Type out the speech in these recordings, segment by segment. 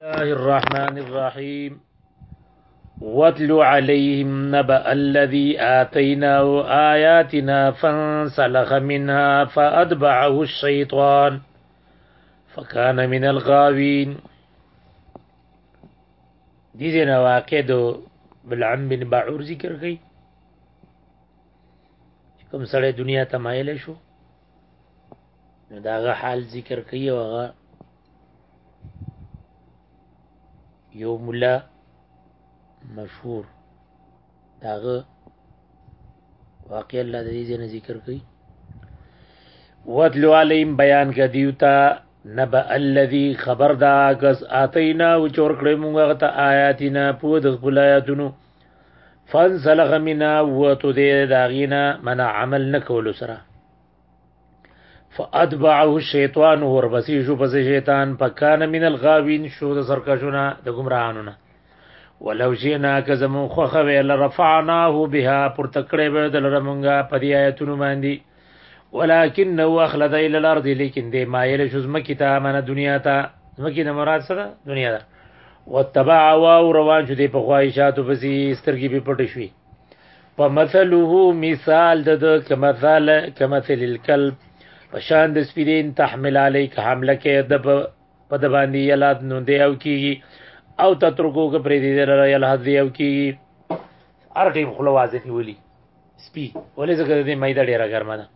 الله الرحمن الرحيم واتل عليهم نبأ الذي آتيناه آياتنا فانسلخ منها فأتبعه الشيطان فكان من الغاوين دي زينا واقعدو بالعم بن باعور ذكر كي كم سر دنیا تمائل شو نو حال ذكر كي وغا یو مولا مشهور داغه واقع الله د دې نه ذکر کوي وَاتْلُ عَلَيْهِمْ بَيَانَ كَدِيُتَا نبا الذي خبر دا کس اتینا او چور کړی مونږ غته آیاتنا په د خپل آیاتونو فن سلغ منا وته دې داغینا من عمل نکول سره فاتبعه الشیطان ورپسې شو پس شیطان فکان من الغاوین شو د سرکشونه د گمراهانو نه ولو جنا که زمون خوخه وی لرفعناه بها پر تکړه به د لرمونګه په دې آیتونو باندې ولکن نو اخلد الى الارض لیکن دې مایل شو زمکی ته منه دنیا ته زمکی نه مراد څه ده دنیا ده وتبع واو روان شو دې په خواهشاتو پسې سترګې په پټ شوي په مثله مثال د د کمثال کمثل الكلب په شان د سپیرین تحمل علیک حمله کې د په د باندې یلاد نو دی او کیږي او تترکو کې پرې دی لره یلاد دی او کیږي ار ټیم خلوازه نیولی سپی ولې ځکه د مېده ډیره ګرمه ده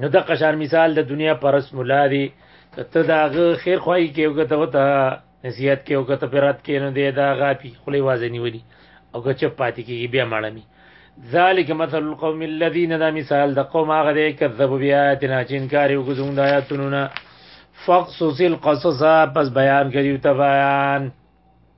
نو د قشار مثال د دنیا پرس مولا دی ته داغه خیر خوای کې او ته وته نصیحت کې او ته پرات کې نه دی دا غاپی خلی وازنی ودی او که چپ پاتې کېږي بیا مړمی ذالک مثل القوم الذين دا مثال د قوم هغه دی کذب بیااتنا چې انکار یو کوم د آیاتونو نه فقصص القصص پس بیان کړي او ته بیان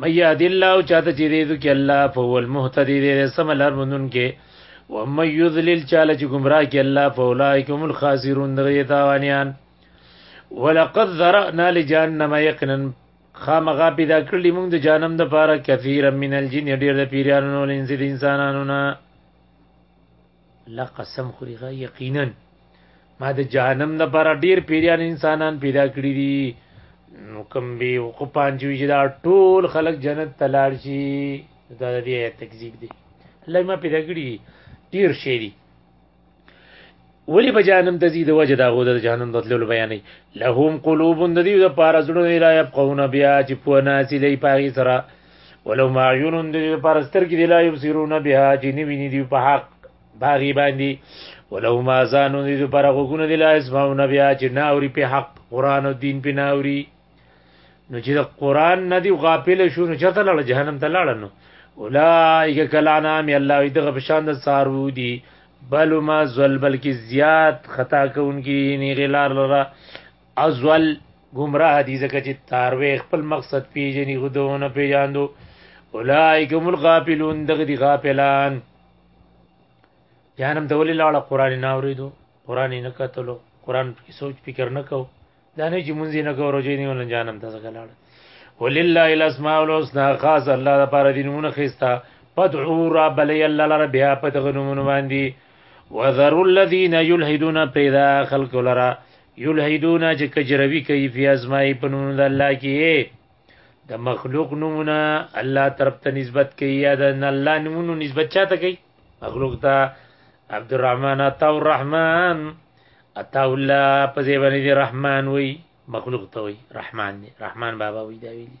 مې یاد الله او چاته چې دې دوی الله په ول مهتدی دې سم لار مونږ کې و مې یذلل چاله چې گمراه کې الله په اولایکم الخاسرون دغه تاوانیان ولقد ذرانا لجهنم یقینا خامغا پیدا کړلی موږ د جانم د پاره کثیر من الجن ډیر د پیرانو لنز د انسانانو نه الله قسم خوري غا یقینا ما د جهنم د پر ډیر پیریان انسانان پیدا کړی دي نو کوم به خو پانجوي چې دا ټول خلک جنت تلار شي دا دې تکذیب دي الله ما پیدا کړی دي ډیر شي دي ولی په جهنم ته زیاده وجه دا غو د جهنم د تللو بیانې لهم قلوب د دې د پارا زړه نه لا يبقون بیا چې په ناسي لې پاغي سره ولو ما عيون د پرستر کې دی لا يبصرون بها چې نه ویني دی په حق باغی باندې ولو ما زانو دی پر غوګونه دی لا اسمعون بها چې نه اوري په حق قران او دین په نه اوري نو چې قران نه دی غافل شو نو چته لړ جهنم ته لاړ نو اولائک کلانا می الله دغه بشان د سارو دی بل ما زل بلکې زیات خطا کوونکی نه غلار لره ازول گمراه دي ځکه چې تاروي خپل مقصد پیژني خودونه پیژاندو اولائک هم الغافلون دغه دي غافلان جانم د ولې لاړه قران نه اوریدو قران نه کتلو قران په سوچ فکر نه کو دا نه چې مونږ نه کو روزي نه ولن جانم ته ځکه لاړه ولله الاسماء الحسنى خاص الله لپاره دي نمونه خيستا فدعو رب لي الله لره بیا په دغه نمونه باندې وذروا الذين يلحدون پیدا خلق لره یلحدون چې کجروی کوي په ازمای په نوم د الله کې د مخلوق نمونه الله طرف ته نسبت کوي یا د الله نمونه نسبت چاته کوي مخلوق ته عبد الرحمن عطا الرحمن عطا الله په ځای باندې رحمان وي مخلوق ته وي رحمان دی رحمان بابا وي دا ویلي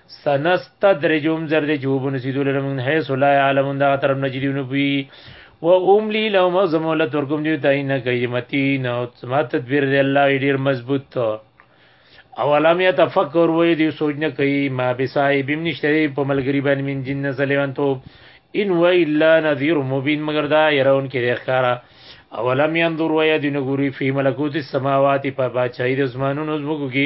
سنستدرجهم زر دې چې وبنسي دوی لرم من حيث لا يعلمون دا طرف نه جدي نه پوي و املي لهم زموله ترکم دي تای نه کوي متي نه ما تدبیر دی الله ډیر مضبوط ته او علم يتفکر وې دي سوچ نه کوي ما بسای بیم نشته په ملګری باندې من جن سلیوان ته ان و الا نذير مبين مگر دا يرون کې ښکارا اولم ينظر ويدن غوري في ملکوت السماوات په بادشاہي د اسمانونو زمکو کې